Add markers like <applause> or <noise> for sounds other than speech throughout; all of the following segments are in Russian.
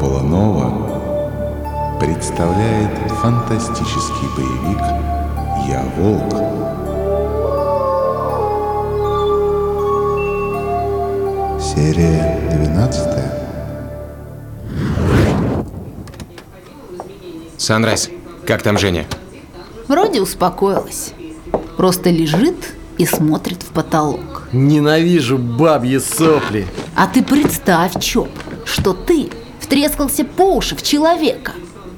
Полонова представляет фантастический боевик «Я волк». Серия 12 Санрайз, как там Женя? Вроде успокоилась. Просто лежит и смотрит в потолок. Ненавижу бабьи сопли. А ты представь, Чоп, что ты втрескался по уши в человека,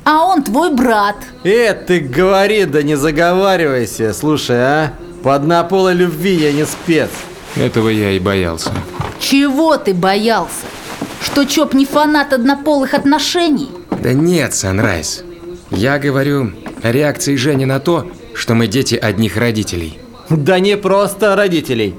а он твой брат. Э, ты говори, да не заговаривайся. Слушай, а? По однополой любви я не спец. Этого я и боялся. Чего ты боялся? Что Чоп не фанат однополых отношений? Да нет, Санрайз. Я говорю о реакции Жени на то, что мы дети одних родителей. Да не просто родителей,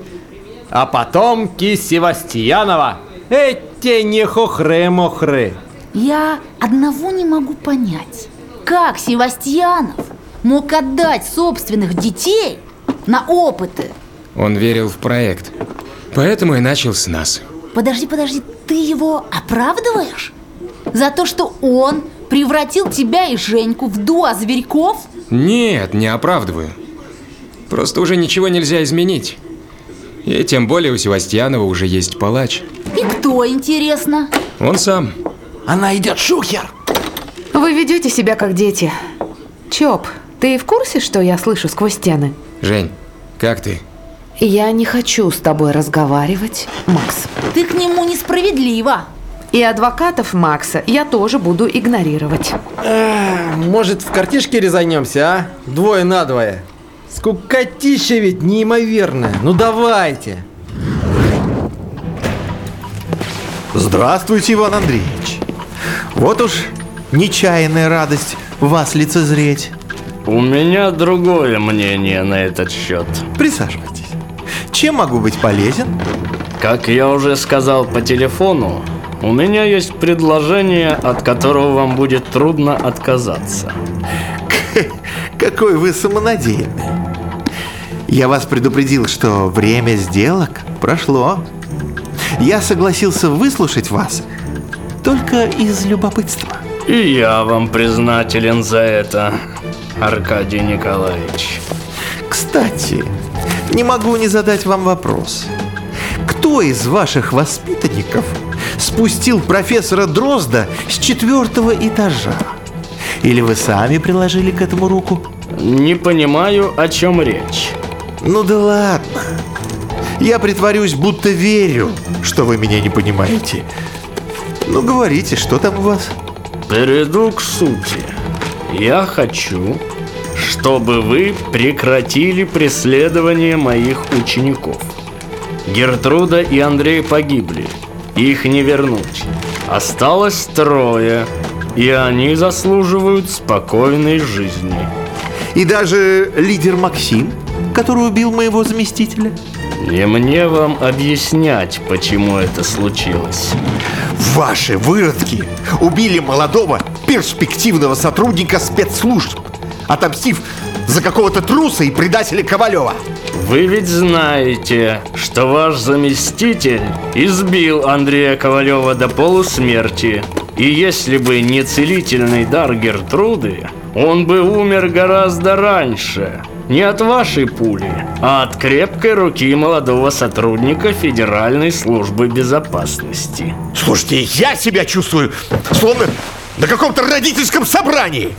а потомки Севастьянова. Эти не хохры-мохры. Я одного не могу понять. Как Севастьянов мог отдать собственных детей на опыты? Он верил в проект. Поэтому и начал с нас. Подожди, подожди, ты его оправдываешь? За то, что он превратил тебя и Женьку в дуа зверьков? Нет, не оправдываю. Просто уже ничего нельзя изменить. И тем более у Севастьянова уже есть палач. И кто, интересно? Он сам. Она идет шухер. Вы ведете себя как дети. Чоп, ты в курсе, что я слышу сквозь стены? Жень, как ты? Я не хочу с тобой разговаривать, Макс. Ты к нему несправедлива. И адвокатов Макса я тоже буду игнорировать. Может, в картишке резанемся, а? Двое на двое. Скукотища ведь неимоверная. Ну давайте. Здравствуйте, Иван Андреевич. Вот уж нечаянная радость вас лицезреть. У меня другое мнение на этот счет. Присаживайтесь. Чем могу быть полезен? Как я уже сказал по телефону, у меня есть предложение, от которого вам будет трудно отказаться. <laughs> Какой вы самонадеянный. Я вас предупредил, что время сделок прошло. Я согласился выслушать вас только из любопытства. И я вам признателен за это, Аркадий Николаевич. Кстати, не могу не задать вам вопрос. Кто из ваших воспитанников спустил профессора Дрозда с четвертого этажа? Или вы сами приложили к этому руку? Не понимаю, о чем речь. Ну да ладно. Я притворюсь, будто верю, что вы меня не понимаете. Ну говорите, что там у вас? Перейду к сути. Я хочу, чтобы вы прекратили преследование моих учеников. Гертруда и Андрей погибли. Их не вернуть. Осталось трое, и они заслуживают спокойной жизни. И даже лидер Максим, который убил моего заместителя? Не мне вам объяснять, почему это случилось. Ваши выродки убили молодого перспективного сотрудника спецслужб, отомстив за какого-то труса и предателя Ковалева. Вы ведь знаете, что ваш заместитель избил Андрея Ковалева до полусмерти. И если бы не целительный дар Гертруды, он бы умер гораздо раньше. Не от вашей пули, а от крепкой руки молодого сотрудника Федеральной службы безопасности. Слушайте, я себя чувствую словно на каком-то родительском собрании.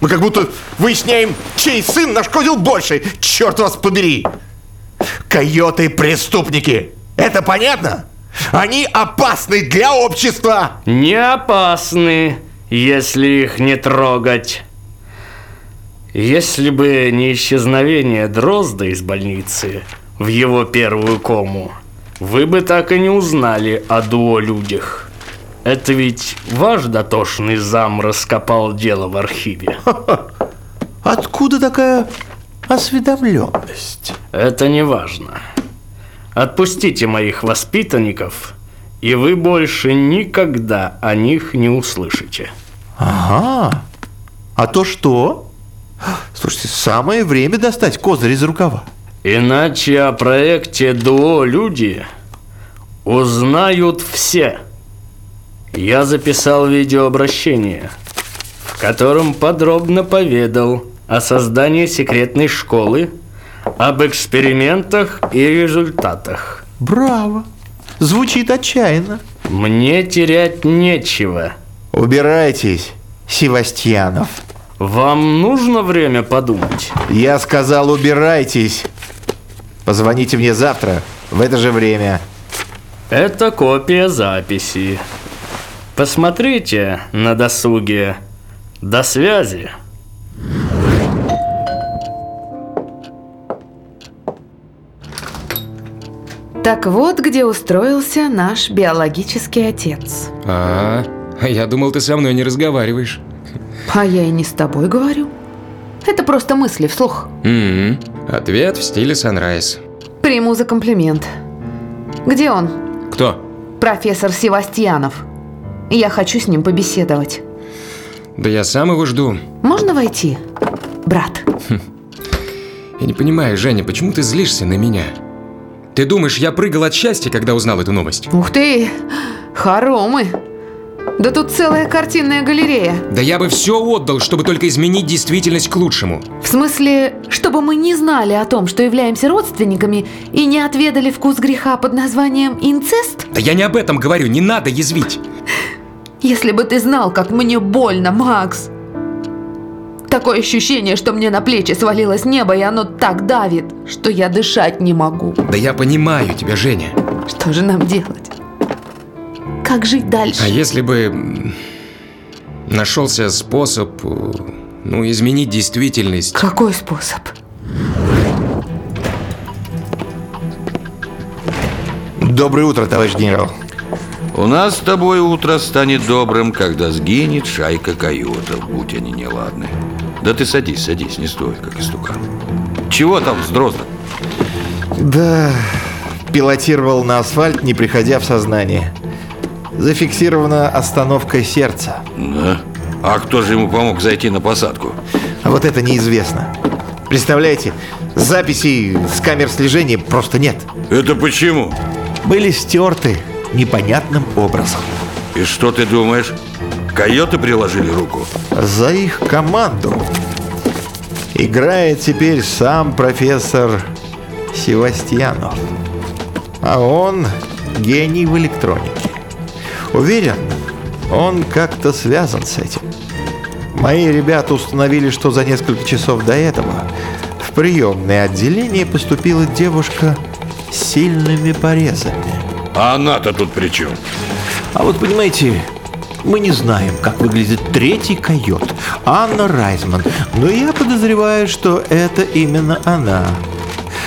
Мы как будто выясняем, чей сын нашкодил больше. Черт вас побери. Койоты преступники. Это понятно? Они опасны для общества. Не опасны, если их не трогать. Если бы не исчезновение Дрозда из больницы в его первую кому, вы бы так и не узнали о дуо-людях. Это ведь ваш дотошный зам раскопал дело в архиве. Откуда такая осведомленность? Это не важно. Отпустите моих воспитанников, и вы больше никогда о них не услышите. Ага. А то что? Слушайте, самое время достать козырь из рукава. Иначе о проекте «Дуо люди» узнают все. я записал видеообращение, в котором подробно поведал о создании секретной школы, об экспериментах и результатах. Браво! Звучит отчаянно. Мне терять нечего. Убирайтесь, Севастьянов. Вам нужно время подумать? Я сказал, убирайтесь. Позвоните мне завтра в это же время. Это копия записи. Посмотрите на досуге. До связи. Так вот, где устроился наш биологический отец. А, я думал, ты со мной не разговариваешь. А я и не с тобой говорю. Это просто мысли вслух. М-м. Ответ в стиле Sunrise. Приму за комплимент. Где он? Кто? Профессор Севастьянов. Я хочу с ним побеседовать. Да я сам его жду. Можно войти, брат? Я не понимаю, Женя, почему ты злишься на меня? Ты думаешь, я прыгал от счастья, когда узнал эту новость? Ух ты, хоромы. Да тут целая картинная галерея. Да я бы все отдал, чтобы только изменить действительность к лучшему. В смысле, чтобы мы не знали о том, что являемся родственниками и не отведали вкус греха под названием инцест? Да я не об этом говорю, не надо язвить. Если бы ты знал, как мне больно, Макс. Такое ощущение, что мне на плечи свалилось небо, и оно так давит, что я дышать не могу. Да я понимаю тебя, Женя. Что же нам делать? Как жить дальше? А если бы нашелся способ, ну, изменить действительность? Какой способ? Доброе утро, товарищ генерал. У нас с тобой утро станет добрым, когда сгинет шайка койотов, будь они неладны. Да ты садись, садись, не стой, как истукан. Чего там с Дроздом? Да, пилотировал на асфальт, не приходя в сознание. Зафиксирована остановка сердца. Да. А кто же ему помог зайти на посадку? А вот это неизвестно. Представляете, записей с камер слежения просто нет. Это почему? Были стерты непонятным образом. И что ты думаешь? Койоты приложили руку? За их команду играет теперь сам профессор Севастьянов. А он гений в электронике. Уверен, он как-то связан с этим. Мои ребята установили, что за несколько часов до этого в приемное отделение поступила девушка с сильными порезами. А она-то тут при чем? А вот понимаете, мы не знаем, как выглядит третий койот, Анна Райзман, но я подозреваю, что это именно она.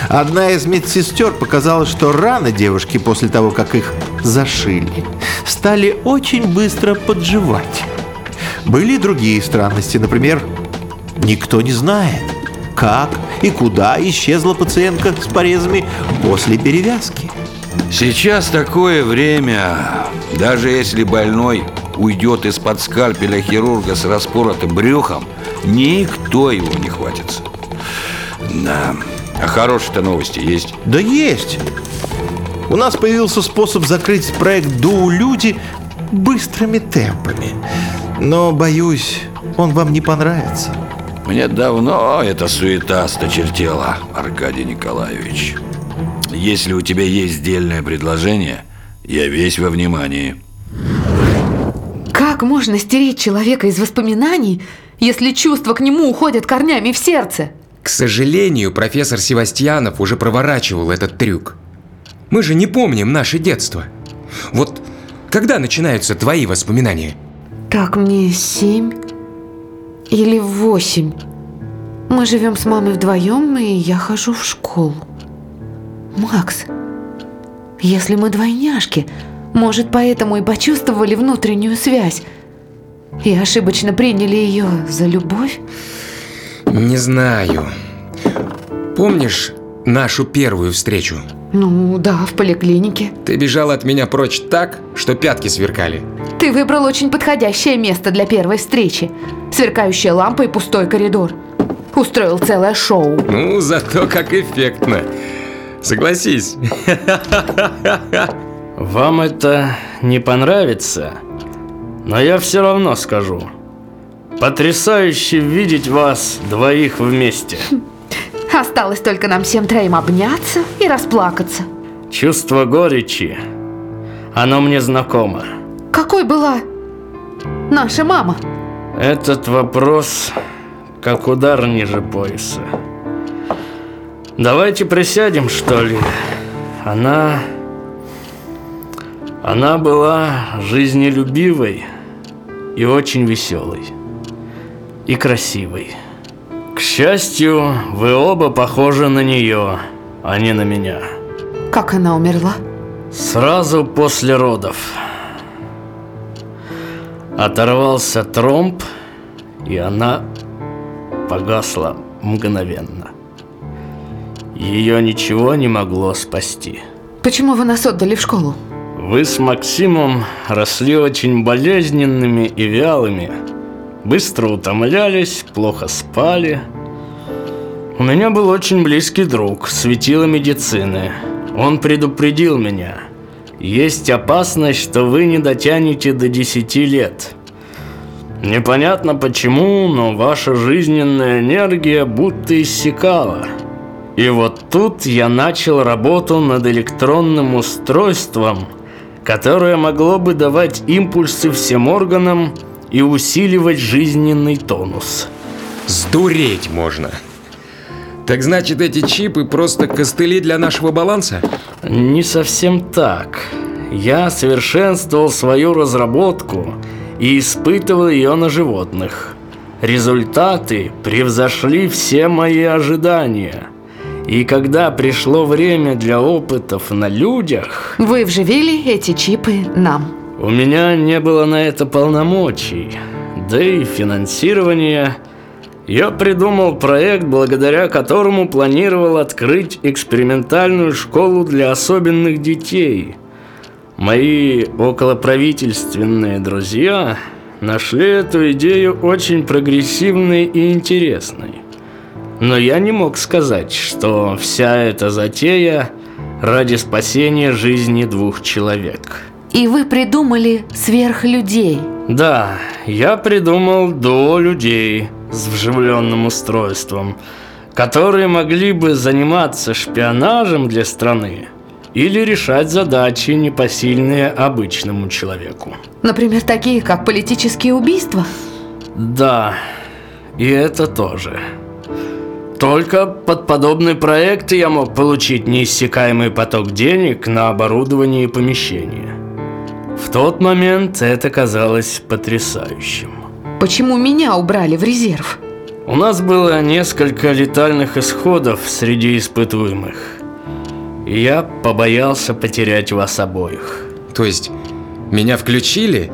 Одна из медсестер показала, что раны девушки после того, как их зашили, стали очень быстро подживать. Были другие странности, например, никто не знает, как и куда исчезла пациентка с порезами после перевязки. Сейчас такое время, даже если больной уйдет из-под скальпеля хирурга с распоротым брюхом, никто его не хватится. Да, а хорошие-то новости есть. Да есть. У нас появился способ закрыть проект «Ду люди» быстрыми темпами. Но, боюсь, он вам не понравится. Мне давно эта суета сточертела, Аркадий Николаевич. Если у тебя есть дельное предложение, я весь во внимании. Как можно стереть человека из воспоминаний, если чувства к нему уходят корнями в сердце? К сожалению, профессор Севастьянов уже проворачивал этот трюк. Мы же не помним наше детство. Вот когда начинаются твои воспоминания? Так мне семь или восемь. Мы живем с мамой вдвоем, и я хожу в школу. Макс, если мы двойняшки, может, поэтому и почувствовали внутреннюю связь и ошибочно приняли ее за любовь? Не знаю. Помнишь нашу первую встречу? Ну да, в поликлинике. Ты бежала от меня прочь так, что пятки сверкали. Ты выбрал очень подходящее место для первой встречи. Сверкающая лампа и пустой коридор. Устроил целое шоу. Ну, зато как эффектно. Согласись. Вам это не понравится? Но я все равно скажу. Потрясающе видеть вас двоих вместе. Осталось только нам всем троим обняться и расплакаться. Чувство горечи, оно мне знакомо. Какой была наша мама? Этот вопрос как удар ниже пояса. Давайте присядем, что ли. Она... Она была жизнелюбивой и очень веселой. И красивой. К счастью, вы оба похожи на нее, а не на меня. Как она умерла? Сразу после родов. Оторвался тромб, и она погасла мгновенно. Ее ничего не могло спасти. Почему вы нас отдали в школу? Вы с Максимом росли очень болезненными и вялыми. Быстро утомлялись, плохо спали. У меня был очень близкий друг, светило медицины. Он предупредил меня. Есть опасность, что вы не дотянете до 10 лет. Непонятно почему, но ваша жизненная энергия будто иссякала. И вот тут я начал работу над электронным устройством, которое могло бы давать импульсы всем органам и усиливать жизненный тонус. Сдуреть можно. Так значит, эти чипы просто костыли для нашего баланса? Не совсем так. Я совершенствовал свою разработку и испытывал ее на животных. Результаты превзошли все мои ожидания. И когда пришло время для опытов на людях, Вы вживили эти чипы нам. у меня не было на это полномочий, да и финансирования. Я придумал проект, благодаря которому планировал открыть экспериментальную школу для особенных детей. Мои околоправительственные друзья нашли эту идею очень прогрессивной и интересной. Но я не мог сказать, что вся эта затея ради спасения жизни двух человек. И вы придумали сверхлюдей. Да, я придумал до людей с вживленным устройством, которые могли бы заниматься шпионажем для страны или решать задачи, непосильные обычному человеку. Например, такие, как политические убийства. Да, и это тоже. Только под подобный проект я мог получить неиссякаемый поток денег на оборудование и помещение. В тот момент это казалось потрясающим. Почему меня убрали в резерв? У нас было несколько летальных исходов среди испытуемых. И я побоялся потерять вас обоих. То есть, меня включили,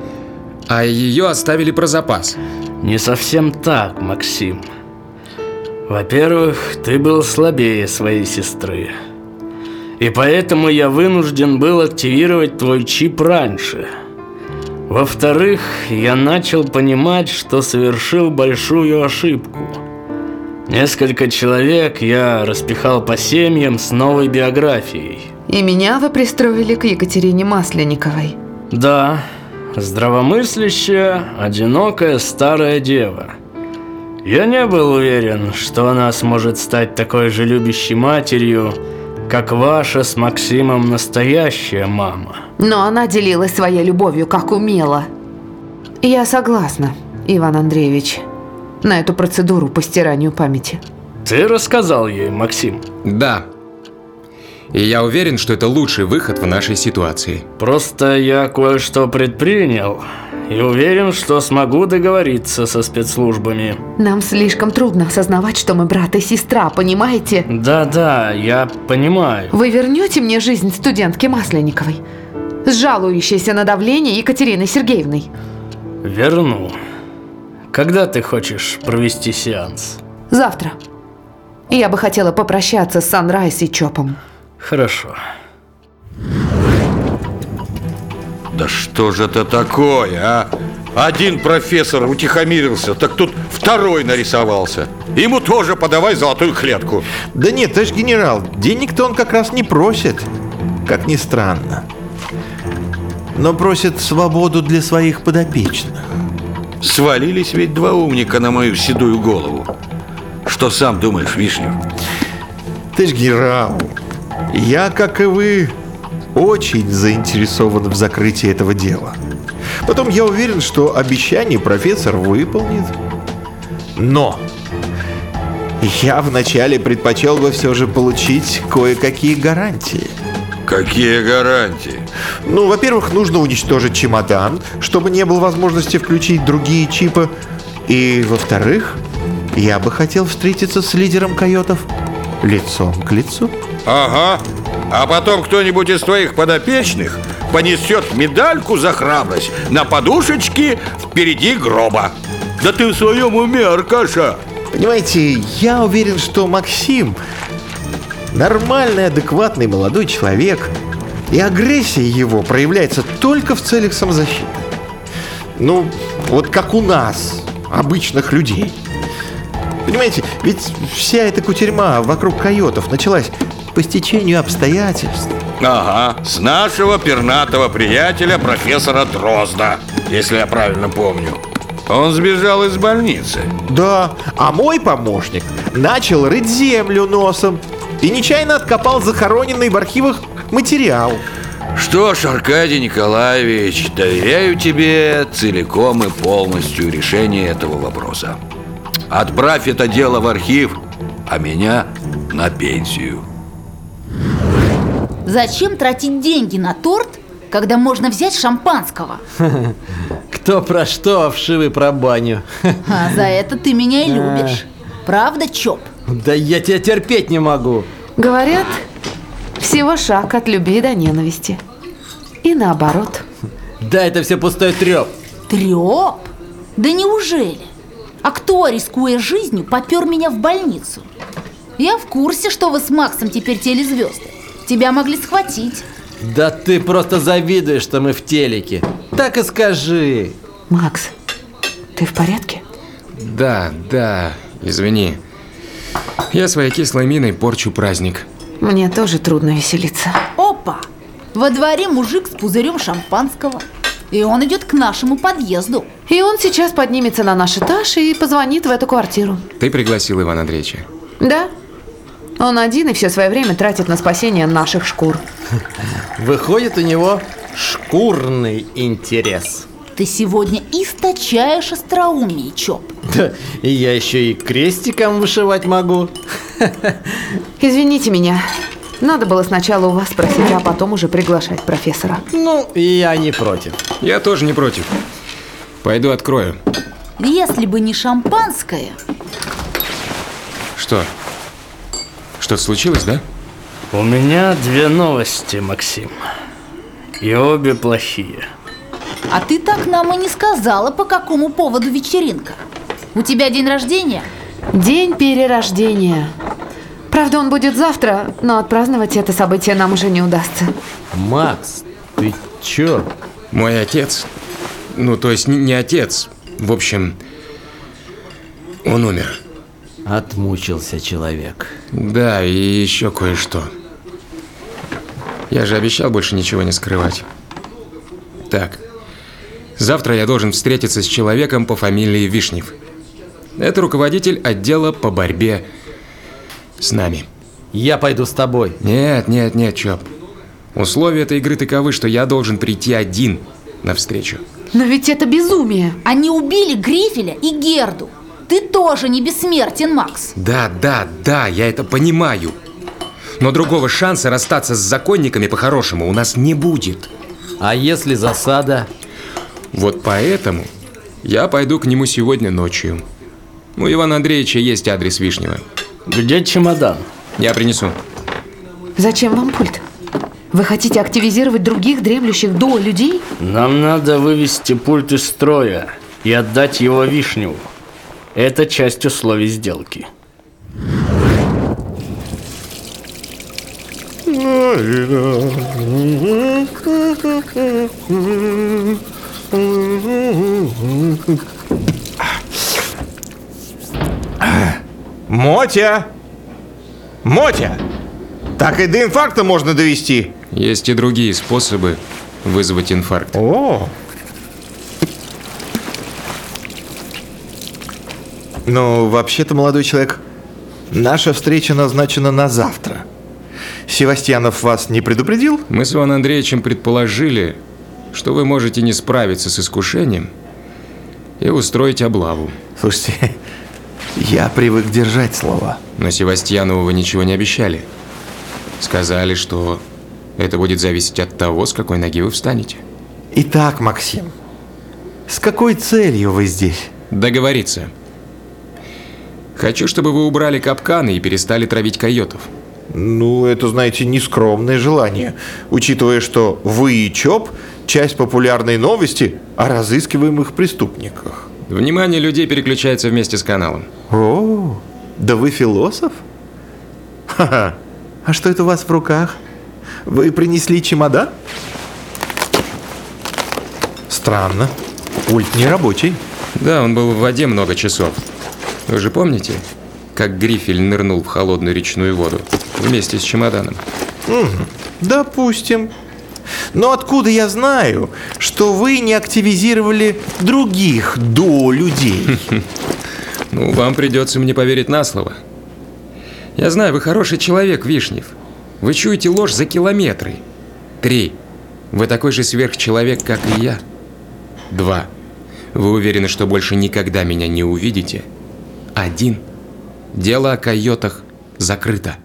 а ее оставили про запас? Не совсем так, Максим. Во-первых, ты был слабее своей сестры. И поэтому я вынужден был активировать твой чип раньше. Во-вторых, я начал понимать, что совершил большую ошибку. Несколько человек я распихал по семьям с новой биографией. И меня вы пристроили к Екатерине Масленниковой. Да, здравомыслящая, одинокая старая дева. Я не был уверен, что она сможет стать такой же любящей матерью, как ваша с Максимом настоящая мама. Но она делилась своей любовью, как умела. Я согласна, Иван Андреевич, на эту процедуру по стиранию памяти. Ты рассказал ей, Максим? Да. И я уверен, что это лучший выход в нашей ситуации. Просто я кое-что предпринял и уверен, что смогу договориться со спецслужбами. Нам слишком трудно осознавать, что мы брат и сестра, понимаете? Да-да, я понимаю. Вы вернете мне жизнь студентки Масленниковой, с жалующейся на давление Екатериной Сергеевной? Верну. Когда ты хочешь провести сеанс? Завтра. Я бы хотела попрощаться с Санрайс и Чопом. Хорошо. Да что же это такое, а? Один профессор утихомирился, так тут второй нарисовался. Ему тоже подавай золотую клетку. Да нет, товарищ генерал, денег-то он как раз не просит. Как ни странно. Но просят свободу для своих подопечных. Свалились ведь два умника на мою седую голову. Что сам думаешь, Вишнев? Ты ж генерал. Я, как и вы, очень заинтересован в закрытии этого дела. Потом я уверен, что обещание профессор выполнит. Но я вначале предпочел бы все же получить кое-какие гарантии. Какие гарантии? Ну, во-первых, нужно уничтожить чемодан, чтобы не было возможности включить другие чипы. И, во-вторых, я бы хотел встретиться с лидером койотов лицом к лицу. Ага. А потом кто-нибудь из твоих подопечных понесет медальку за храбрость на подушечке впереди гроба. Да ты в своем уме, Аркаша? Понимаете, я уверен, что Максим нормальный, адекватный молодой человек, и агрессия его проявляется только в целях самозащиты. Ну, вот как у нас, обычных людей. Понимаете, ведь вся эта кутерьма вокруг койотов началась по стечению обстоятельств. Ага, с нашего пернатого приятеля профессора Дрозда, если я правильно помню. Он сбежал из больницы. Да, а мой помощник начал рыть землю носом и нечаянно откопал захороненный в архивах материал. Что ж, Аркадий Николаевич, доверяю тебе целиком и полностью решение этого вопроса. Отправь это дело в архив, а меня на пенсию. Зачем тратить деньги на торт, когда можно взять шампанского? <laughs> Кто про что, а вшивый про баню. А за это ты меня и <laughs> любишь. Правда, Чоп? Да я тебя терпеть не могу. Говорят, всего шаг от любви до ненависти. И наоборот. Да, это все пустой треп. Треп? Да неужели? А кто, рискуя жизнью, попер меня в больницу? Я в курсе, что вы с Максом теперь телезвезды. Тебя могли схватить. Да ты просто завидуешь, что мы в телеке. Так и скажи. Макс, ты в порядке? Да, да, извини. Я своей кислой миной порчу праздник. Мне тоже трудно веселиться. Опа! Во дворе мужик с пузырем шампанского. И он идет к нашему подъезду. И он сейчас поднимется на наш этаж и позвонит в эту квартиру. Ты пригласил Ивана Андреевича? Да. Он один и все свое время тратит на спасение наших шкур. Выходит, у него шкурный интерес. Ты сегодня источаешь остроумие, Чоп. Да, и я еще и крестиком вышивать могу. <laughs> Извините меня. Надо было сначала у вас спросить, а потом уже приглашать профессора. Ну, я не против. Я тоже не против. Пойду открою. Если бы не шампанское, Что? Что-то случилось, да? У меня две новости, Максим. И обе плохие. А ты так нам и не сказала, по какому поводу вечеринка. У тебя день рождения? День перерождения. Правда, он будет завтра, но отпраздновать это событие нам уже не удастся. Макс, ты чё? Мой отец, ну то есть не, не отец, в общем, он умер. Отмучился человек. Да, и еще кое-что. Я же обещал больше ничего не скрывать. Так, завтра я должен встретиться с человеком по фамилии Вишнев. Это руководитель отдела по борьбе с нами. Я пойду с тобой. Нет, нет, нет, Чоп. Условия этой игры таковы, что я должен прийти один навстречу. Но ведь это безумие. Они убили Грифеля и Герду. Ты тоже не бессмертен, Макс. Да, да, да, я это понимаю. Но другого шанса расстаться с законниками по-хорошему у нас не будет. А если засада? Вот поэтому я пойду к нему сегодня ночью. У Ивана Андреевича есть адрес Вишнева. Где чемодан? Я принесу. Зачем вам пульт? Вы хотите активизировать других дремлющих до людей? Нам надо вывести пульт из строя и отдать его Вишневу. Это часть условий сделки. Мотя! Мотя! Так и до инфаркта можно довести. Есть и другие способы вызвать инфаркт. О! Ну, вообще-то, молодой человек, наша встреча назначена на завтра. Севастьянов вас не предупредил? Мы с Иваном Андреевичем предположили, что вы можете не справиться с искушением и устроить облаву. Слушайте, я привык держать слова. Но Севастьянову вы ничего не обещали. Сказали, что это будет зависеть от того, с какой ноги вы встанете. Итак, Максим, с какой целью вы здесь? Договориться. Хочу, чтобы вы убрали капканы и перестали травить койотов. Ну, это, знаете, нескромное желание, учитывая, что вы и ЧОП – часть популярной новости о разыскиваемых преступниках. Внимание людей переключается вместе с каналом. О, да вы философ? Ха-ха. А что это у вас в руках? Вы принесли чемодан? Странно. Пульт не рабочий. Да, он был в воде много часов. Вы же помните, как Грифель нырнул в холодную речную воду вместе с чемоданом? Допустим. Но откуда я знаю, что вы не активизировали других до людей? <laughs> Ну, вам придется мне поверить на слово. Я знаю, вы хороший человек, Вишнев. Вы чуете ложь за километры. Три. Вы такой же сверхчеловек, как и я. Два. Вы уверены, что больше никогда меня не увидите? Один. Дело о койотах закрыто.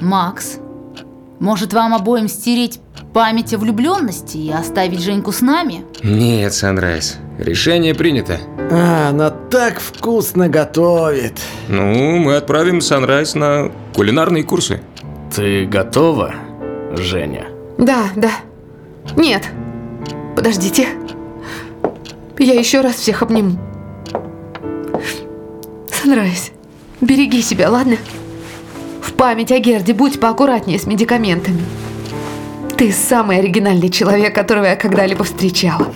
Макс, может вам обоим стереть память о влюбленности и оставить Женьку с нами? Нет, Санрайз. Решение принято. А, она так вкусно готовит. Ну, мы отправим Санрайз на кулинарные курсы. Ты готова, Женя? Да, да. Нет. Подождите. Я еще раз всех обниму. Санрайз, береги себя, ладно? В память о Герде будь поаккуратнее с медикаментами. Ты самый оригинальный человек, которого я когда-либо встречала.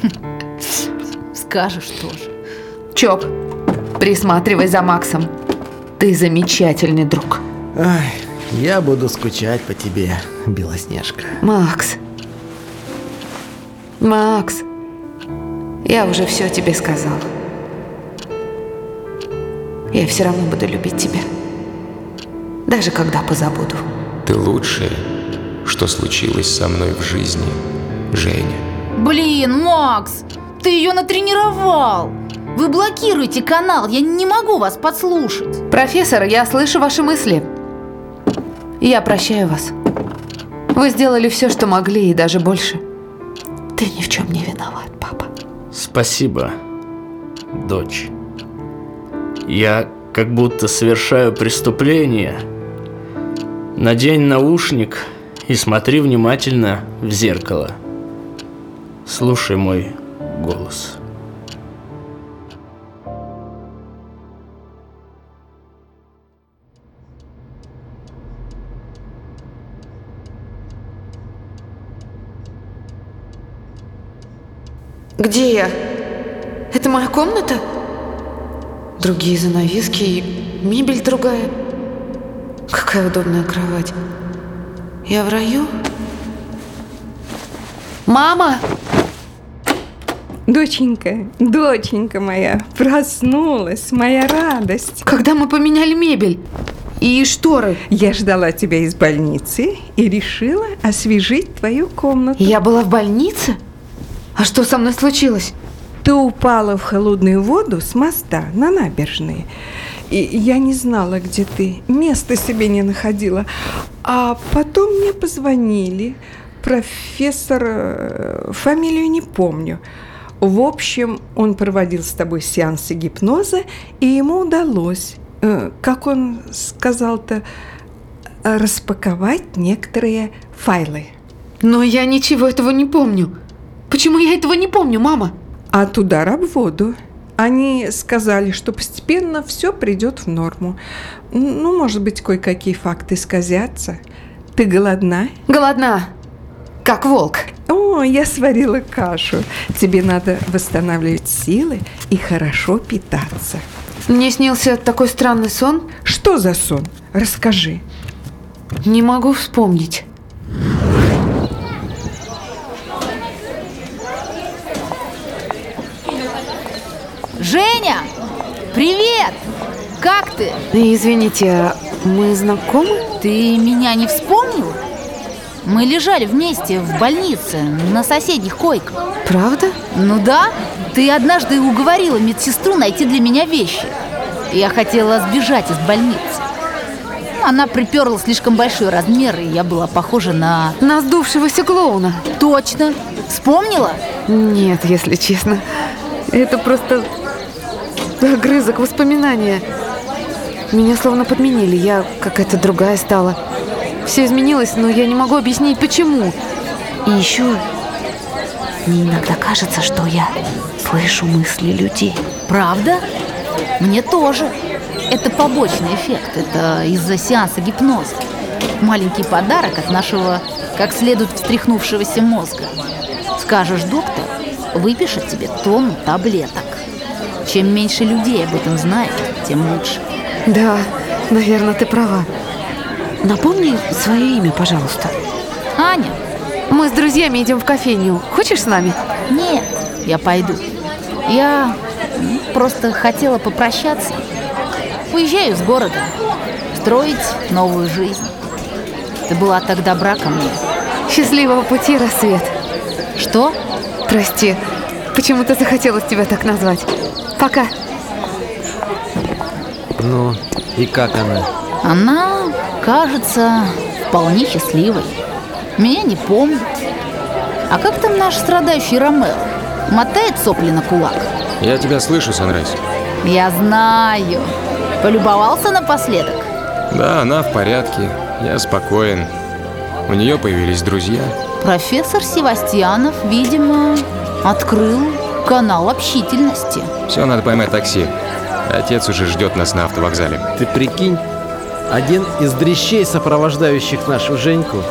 <laughs> Скажешь тоже. Чоп, присматривай за Максом. Ты замечательный друг. Ай, я буду скучать по тебе, Белоснежка. Макс. Макс. Я уже все тебе сказала. Я все равно буду любить тебя. Даже когда позабуду. Ты лучшее, что случилось со мной в жизни, Женя. Блин, Макс, ты ее натренировал. Вы блокируете канал, я не могу вас подслушать. Профессор, я слышу ваши мысли. Я прощаю вас. Вы сделали все, что могли, и даже больше. Ты ни в чем не виноват, папа. Спасибо, дочь. Я как будто совершаю преступление. Надень наушник и смотри внимательно в зеркало. Слушай мой голос. Где я? Это моя комната? Другие занавески и мебель другая. Какая удобная кровать. Я в раю? Мама! Доченька, доченька моя, проснулась, моя радость. Когда мы поменяли мебель и шторы? Я ждала тебя из больницы и решила освежить твою комнату. Я была в больнице? А что со мной случилось? Ты упала в холодную воду с моста на набережной. И я не знала, где ты. Места себе не находила. А потом мне позвонили. Профессор... э, Фамилию не помню. В общем, он проводил с тобой сеансы гипноза, и ему удалось, э, как он сказал-то, распаковать некоторые файлы. Но я ничего этого не помню. Почему я этого не помню, мама? От удара об воду. Они сказали, что постепенно все придет в норму. Ну, может быть, кое-какие факты сказятся. Ты голодна? Голодна. Как волк. О, я сварила кашу. Тебе надо восстанавливать силы и хорошо питаться. Мне снился такой странный сон. Что за сон? Расскажи. Не могу вспомнить. Женя! Привет! Как ты? Извините, а мы знакомы? Ты меня не вспомнил? Мы лежали вместе в больнице на соседних койках. Правда? Ну да, ты однажды уговорила медсестру найти для меня вещи. Я хотела сбежать из больницы. Она приперла слишком большой размер, и я была похожа на... На сдувшегося клоуна. Точно. Вспомнила? Нет, если честно. Это просто огрызок воспоминания. Меня словно подменили, я какая-то другая стала. Все изменилось, но я не могу объяснить, почему. И еще мне иногда кажется, что я слышу мысли людей. Правда? Мне тоже. Это побочный эффект. Это из-за сеанса гипноза. Маленький подарок от нашего, как следует, встряхнувшегося мозга. Скажешь, доктор, выпишет тебе тонну таблеток. Чем меньше людей об этом знает, тем лучше. Да, наверное, ты права. Напомни свое имя, пожалуйста. Аня? Мы с друзьями идем в кофейню. Хочешь с нами? Нет, я пойду. Я просто хотела попрощаться. Уезжаю из города. Строить новую жизнь. Ты была так добра ко мне. Счастливого пути, рассвет. Что? Прости, почему-то захотелось тебя так назвать. Пока. Ну, и как она? Она, кажется, вполне счастливой. Меня не помнит. А как там наш страдающий Ромео? Мотает сопли на кулак? Я тебя слышу, Санрайз. Я знаю. Полюбовался напоследок? Да, она в порядке. Я спокоен. У нее появились друзья. Профессор Севастьянов, видимо, открыл канал общительности. Все, надо поймать такси. Отец уже ждет нас на автовокзале. Ты прикинь, один из дрищей, сопровождающих нашу Женьку,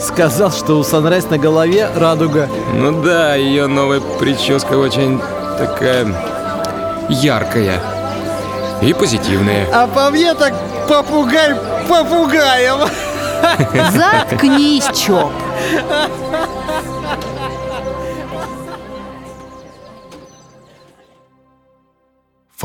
сказал, что у Санрайз на голове радуга. Ну да, ее новая прическа очень такая яркая и позитивная. А по мне так попугай попугаем. Заткнись, Чоп. <laughs>